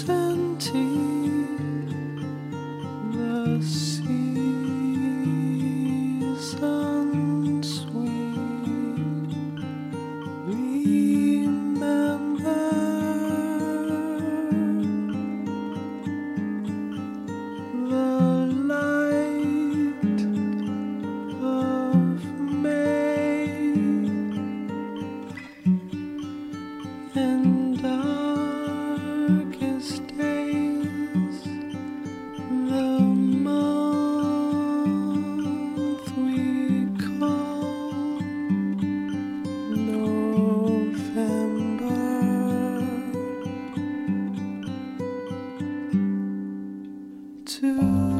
certainty. The To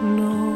No.